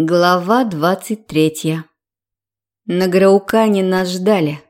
Глава двадцать третья. На Граукане нас ждали.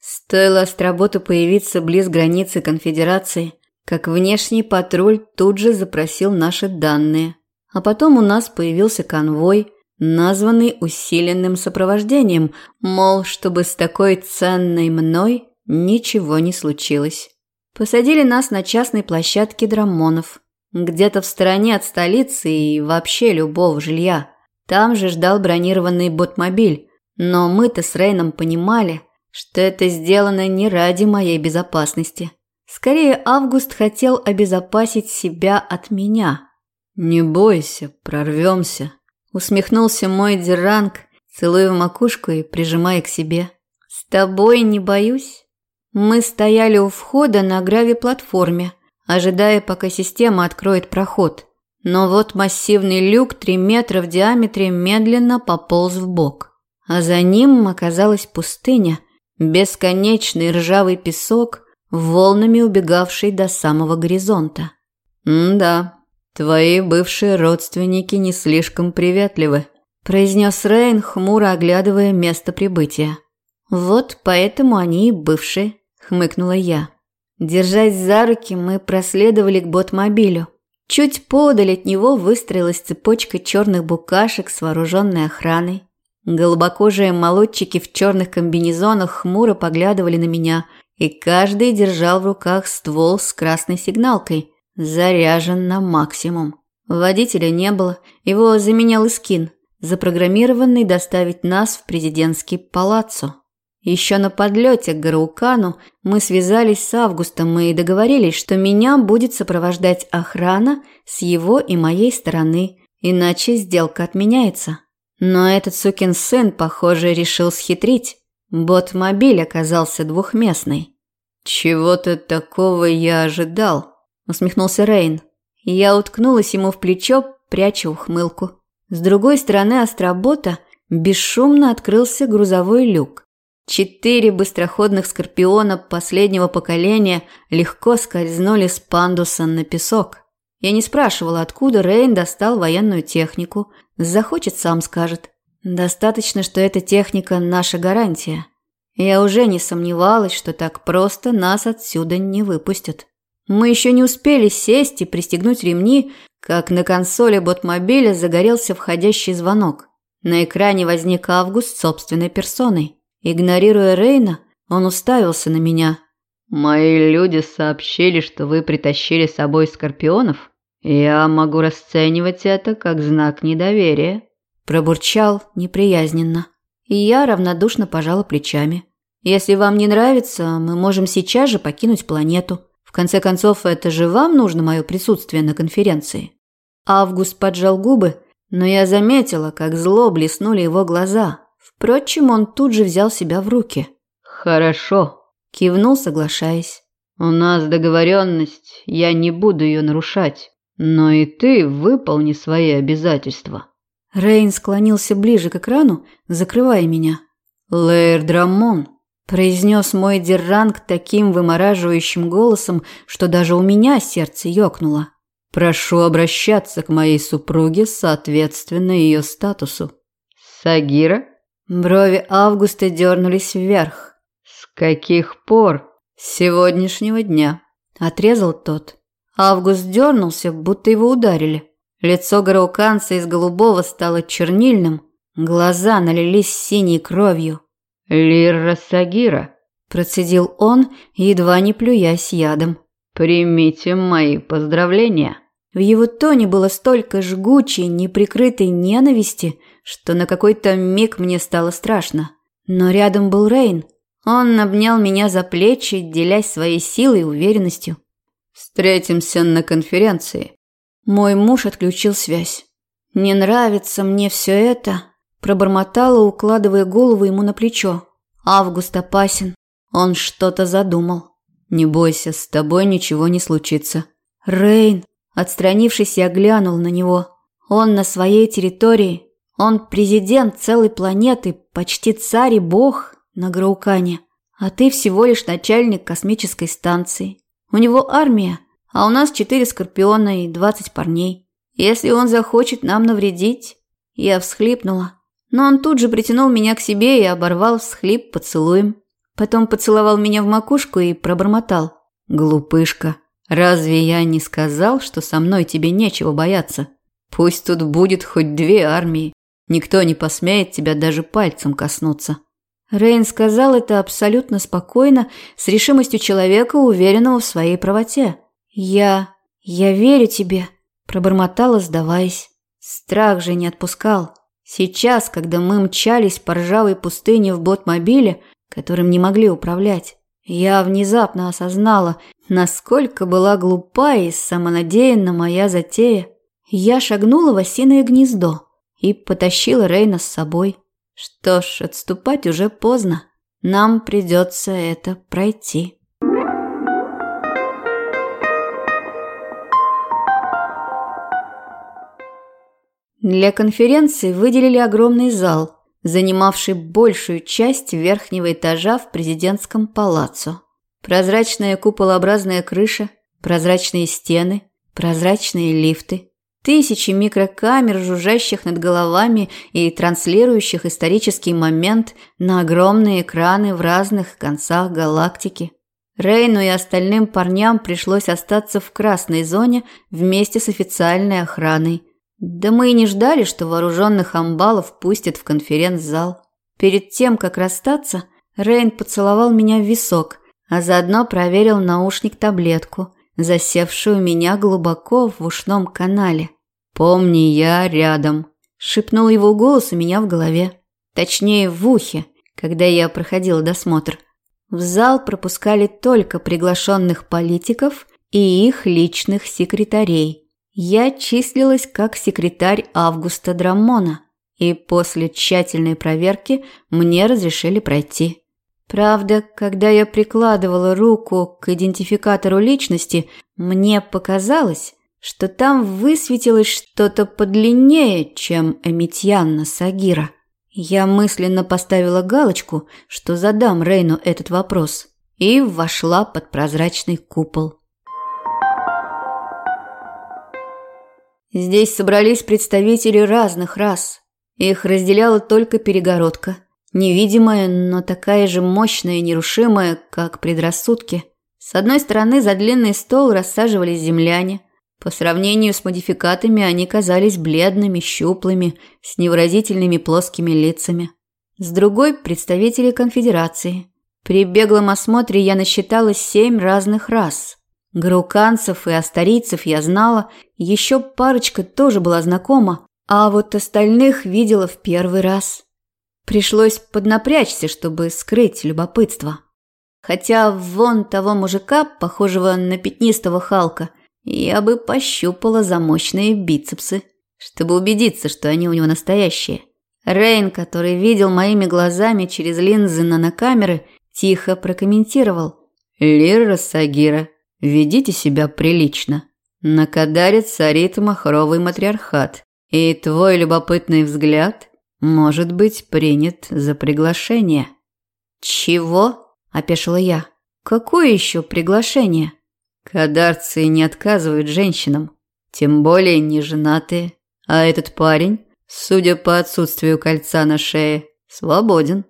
Стоило Астроботу появиться близ границы конфедерации, как внешний патруль тут же запросил наши данные. А потом у нас появился конвой, названный усиленным сопровождением, мол, чтобы с такой ценной мной ничего не случилось. Посадили нас на частной площадке Драмонов, где-то в стороне от столицы и вообще любого жилья – там же ждал бронированный ботмобиль, но мы-то с Рейном понимали, что это сделано не ради моей безопасности. Скорее, Август хотел обезопасить себя от меня. «Не бойся, прорвемся», – усмехнулся мой Диранг, целуя в макушку и прижимая к себе. «С тобой не боюсь». Мы стояли у входа на грави-платформе, ожидая, пока система откроет проход – но вот массивный люк три метра в диаметре медленно пополз в бок, а за ним оказалась пустыня, бесконечный ржавый песок, волнами убегавший до самого горизонта. «Да, твои бывшие родственники не слишком приветливы», произнес Рейн, хмуро оглядывая место прибытия. «Вот поэтому они и бывшие», – хмыкнула я. Держась за руки, мы проследовали к ботмобилю. Чуть подаль от него выстроилась цепочка черных букашек с вооруженной охраной. Голубокожие молодчики в черных комбинезонах хмуро поглядывали на меня, и каждый держал в руках ствол с красной сигналкой, заряжен на максимум. Водителя не было, его заменял Искин, запрограммированный доставить нас в президентский палаццо. Еще на подлете к Гараукану мы связались с Августом и договорились, что меня будет сопровождать охрана с его и моей стороны, иначе сделка отменяется. Но этот сукин сын, похоже, решил схитрить. Бот-мобиль оказался двухместный. «Чего-то такого я ожидал», – усмехнулся Рейн. Я уткнулась ему в плечо, пряча ухмылку. С другой стороны остробота бесшумно открылся грузовой люк. Четыре быстроходных скорпиона последнего поколения легко скользнули с пандуса на песок. Я не спрашивала, откуда Рейн достал военную технику. Захочет, сам скажет. Достаточно, что эта техника – наша гарантия. Я уже не сомневалась, что так просто нас отсюда не выпустят. Мы еще не успели сесть и пристегнуть ремни, как на консоли ботмобиля загорелся входящий звонок. На экране возник Август собственной персоной. Игнорируя Рейна, он уставился на меня. «Мои люди сообщили, что вы притащили с собой скорпионов. Я могу расценивать это как знак недоверия». Пробурчал неприязненно. И я равнодушно пожала плечами. «Если вам не нравится, мы можем сейчас же покинуть планету. В конце концов, это же вам нужно мое присутствие на конференции». Август поджал губы, но я заметила, как зло блеснули его глаза. Впрочем, он тут же взял себя в руки. «Хорошо», – кивнул, соглашаясь. «У нас договоренность, я не буду ее нарушать. Но и ты выполни свои обязательства». Рейн склонился ближе к экрану, закрывая меня. «Лэйр Драмон», – произнес мой Дерранг таким вымораживающим голосом, что даже у меня сердце ёкнуло. «Прошу обращаться к моей супруге соответственно ее статусу». «Сагира?» Брови Августа дернулись вверх. «С каких пор?» «С сегодняшнего дня», – отрезал тот. Август дернулся, будто его ударили. Лицо горауканца из голубого стало чернильным, глаза налились синей кровью. «Лирра Сагира», – процедил он, едва не плюясь ядом. «Примите мои поздравления». В его тоне было столько жгучей, неприкрытой ненависти – что на какой-то миг мне стало страшно. Но рядом был Рейн. Он обнял меня за плечи, делясь своей силой и уверенностью. «Встретимся на конференции». Мой муж отключил связь. «Не нравится мне все это», – пробормотала, укладывая голову ему на плечо. «Август опасен. Он что-то задумал. Не бойся, с тобой ничего не случится». «Рейн», отстранившись, я глянул на него. «Он на своей территории, он президент целой планеты, почти царь и бог на Граукане. А ты всего лишь начальник космической станции. У него армия, а у нас четыре скорпиона и двадцать парней. Если он захочет нам навредить, Я всхлипнула, но он тут же притянул меня к себе и оборвал всхлип поцелуем. Потом поцеловал меня в макушку и пробормотал. «Глупышка, разве я не сказал, что со мной тебе нечего бояться? Пусть тут будет хоть две армии, никто не посмеет тебя даже пальцем коснуться». Рейн сказал это абсолютно спокойно, с решимостью человека, уверенного в своей правоте. «Я... я верю тебе», – пробормотала, сдаваясь. Страх же не отпускал. Сейчас, когда мы мчались по ржавой пустыне в ботмобиле, которым не могли управлять, я внезапно осознала, насколько была глупа и самонадеянна моя затея. Я шагнула в осиное гнездо и потащила Рейна с собой. Что ж, отступать уже поздно. Нам придется это пройти. Для конференции выделили огромный зал, занимавший большую часть верхнего этажа в президентском палаццо. Прозрачная куполообразная крыша, прозрачные стены, прозрачные лифты – Тысячи микрокамер, жужжащих над головами и транслирующих исторический момент на огромные экраны в разных концах галактики. Рейну и остальным парням пришлось остаться в красной зоне вместе с официальной охраной. Да мы и не ждали, что вооруженных амбалов пустят в конференц-зал. Перед тем, как расстаться, Рейн поцеловал меня в висок, а заодно проверил наушник-таблетку – засевшую меня глубоко в ушном канале. «Помни, я рядом», – шепнул его голос у меня в голове. Точнее, в ухе, когда я проходила досмотр. В зал пропускали только приглашенных политиков и их личных секретарей. Я числилась как секретарь Августа Драмона, и после тщательной проверки мне разрешили пройти. Правда, когда я прикладывала руку к идентификатору личности, мне показалось, что там высветилось что-то подлиннее, чем Эмитьянна Сагира. Я мысленно поставила галочку, что задам Рейну этот вопрос, и вошла под прозрачный купол. Здесь собрались представители разных рас. Их разделяла только перегородка – Невидимая, но такая же мощная и нерушимая, как предрассудки. С одной стороны за длинный стол рассаживались земляне. По сравнению с модификатами они казались бледными, щуплыми, с невыразительными плоскими лицами. С другой – представители конфедерации. При беглом осмотре я насчитала семь разных рас. Груканцев и астарийцев я знала, еще парочка тоже была знакома, а вот остальных видела в первый раз. Пришлось поднапрячься, чтобы скрыть любопытство. Хотя вон того мужика, похожего на пятнистого Халка, я бы пощупала за мощные бицепсы, чтобы убедиться, что они у него настоящие. Рейн, который видел моими глазами через линзы нанокамеры, тихо прокомментировал. «Лира Сагира, ведите себя прилично. На Кадаре царит махровый матриархат, и твой любопытный взгляд может быть принят за приглашение. Чего? опешила я. Какое еще приглашение? Кадарцы не отказывают женщинам, тем более не женатые. А этот парень, судя по отсутствию кольца на шее, свободен.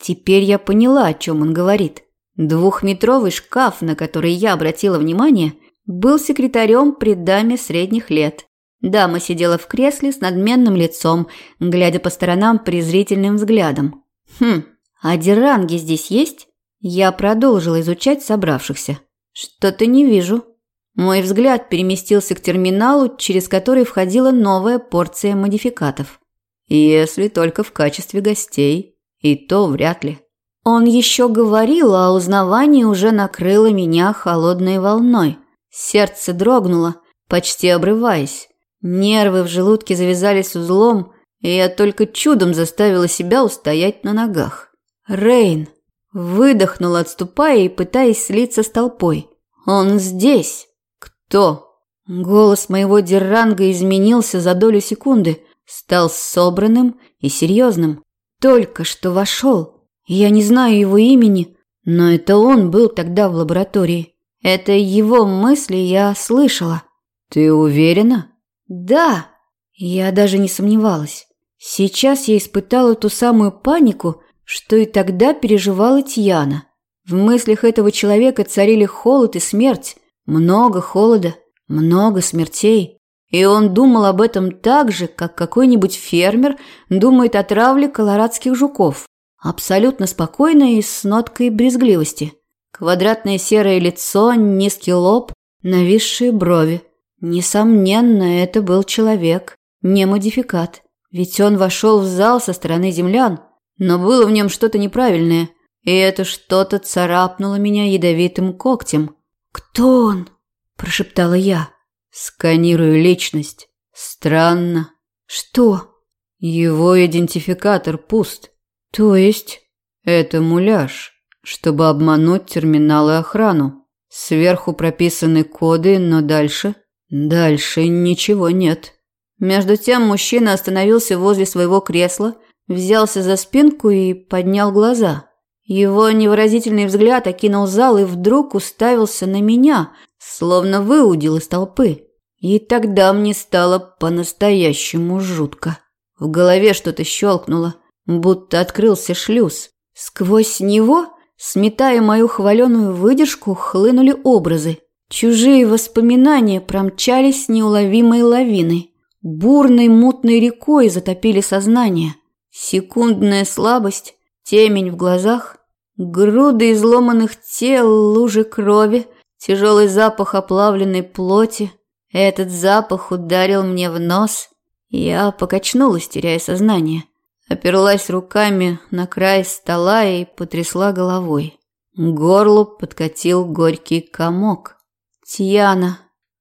Теперь я поняла, о чем он говорит. Двухметровый шкаф, на который я обратила внимание, был секретарем при даме средних лет. Дама сидела в кресле с надменным лицом, глядя по сторонам презрительным взглядом. «Хм, а диранги здесь есть?» Я продолжила изучать собравшихся. «Что-то не вижу». Мой взгляд переместился к терминалу, через который входила новая порция модификатов. «Если только в качестве гостей. И то вряд ли». Он еще говорил, а узнавание уже накрыло меня холодной волной. Сердце дрогнуло, почти обрываясь. Нервы в желудке завязались узлом, и я только чудом заставила себя устоять на ногах. Рейн выдохнула, отступая и пытаясь слиться с толпой. Он здесь. Кто? Голос моего Дерранга изменился за долю секунды, стал собранным и серьезным. Только что вошел. Я не знаю его имени, но это он был тогда в лаборатории. Это его мысли я слышала. Ты уверена? Да, я даже не сомневалась. Сейчас я испытала ту самую панику, что и тогда переживала Тьяна. В мыслях этого человека царили холод и смерть, много холода, много смертей. И он думал об этом так же, как какой-нибудь фермер думает о травле колорадских жуков. Абсолютно спокойно и с ноткой брезгливости. Квадратное серое лицо, низкий лоб, нависшие брови. Несомненно, это был человек, не модификат. Ведь он вошел в зал со стороны землян, но было в нем что-то неправильное, и это что-то царапнуло меня ядовитым когтем. «Кто он?» – прошептала я. «Сканирую личность. Странно». «Что?» «Его идентификатор пуст». «То есть?» «Это муляж, чтобы обмануть терминал и охрану. Сверху прописаны коды, но дальше...» «Дальше ничего нет». Между тем мужчина остановился возле своего кресла, взялся за спинку и поднял глаза. Его невыразительный взгляд окинул зал и вдруг уставился на меня, словно выудил из толпы. И тогда мне стало по-настоящему жутко. В голове что-то щелкнуло, будто открылся шлюз. Сквозь него, сметая мою хваленую выдержку, хлынули образы. Чужие воспоминания промчались неуловимой лавиной. Бурной мутной рекой затопили сознание. Секундная слабость, темень в глазах, груды изломанных тел, лужи крови, тяжелый запах оплавленной плоти. Этот запах ударил мне в нос. Я покачнулась, теряя сознание. Оперлась руками на край стола и потрясла головой. К горлу подкатил горький комок. «Тьяна!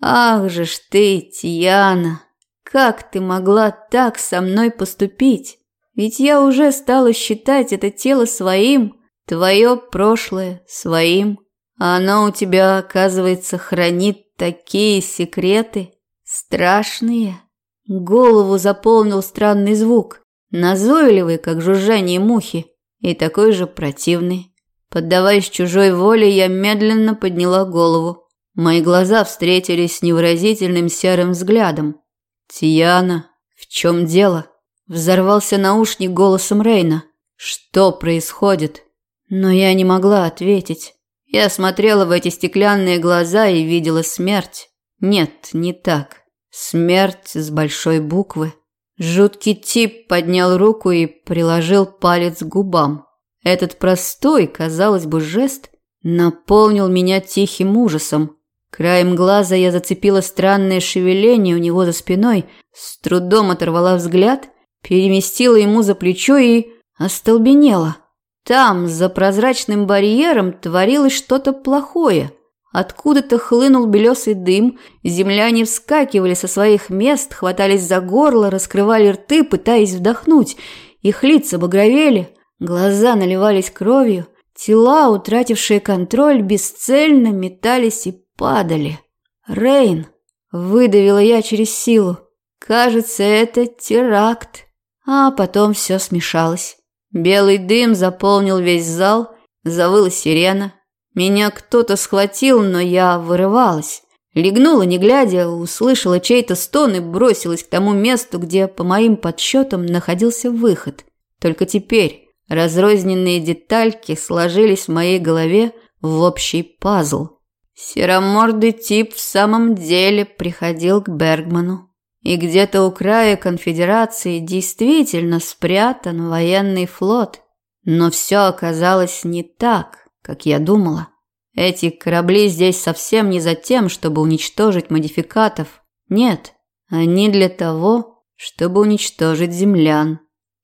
Ах же ж ты, Тьяна!» Как ты могла так со мной поступить? Ведь я уже стала считать это тело своим, твое прошлое своим. А оно у тебя, оказывается, хранит такие секреты. Страшные. Голову заполнил странный звук, назойливый, как жужжание мухи, и такой же противный. Поддаваясь чужой воле, я медленно подняла голову. Мои глаза встретились с невыразительным серым взглядом. «Тиана, в чем дело?» Взорвался наушник голосом Рейна. «Что происходит?» Но я не могла ответить. Я смотрела в эти стеклянные глаза и видела смерть. Нет, не так. Смерть с большой буквы. Жуткий тип поднял руку и приложил палец к губам. Этот простой, казалось бы, жест наполнил меня тихим ужасом. Краем глаза я зацепила странное шевеление у него за спиной, с трудом оторвала взгляд, переместила ему за плечо и остолбенела. Там, за прозрачным барьером, творилось что-то плохое. Откуда-то хлынул белесый дым, земляне вскакивали со своих мест, хватались за горло, раскрывали рты, пытаясь вдохнуть. Их лица багровели, глаза наливались кровью, тела, утратившие контроль, бесцельно метались и падали. Рейн, выдавила я через силу. Кажется, это теракт. А потом все смешалось. Белый дым заполнил весь зал, завыла сирена. Меня кто-то схватил, но я вырывалась. Легнула, не глядя, услышала чей-то стон и бросилась к тому месту, где, по моим подсчетам, находился выход. Только теперь разрозненные детальки сложились в моей голове в общий пазл. Серомордый тип в самом деле приходил к Бергману. И где-то у края конфедерации действительно спрятан военный флот. Но все оказалось не так, как я думала. Эти корабли здесь совсем не за тем, чтобы уничтожить модификатов. Нет, они для того, чтобы уничтожить землян.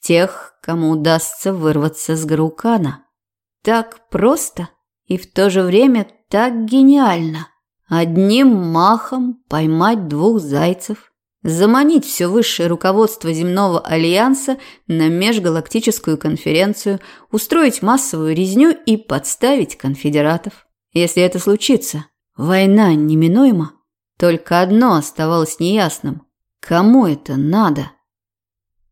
Тех, кому удастся вырваться с Гарукана. Так просто и в то же время так гениально. Одним махом поймать двух зайцев, заманить все высшее руководство земного альянса на межгалактическую конференцию, устроить массовую резню и подставить конфедератов. Если это случится, война неминуема. Только одно оставалось неясным. Кому это надо?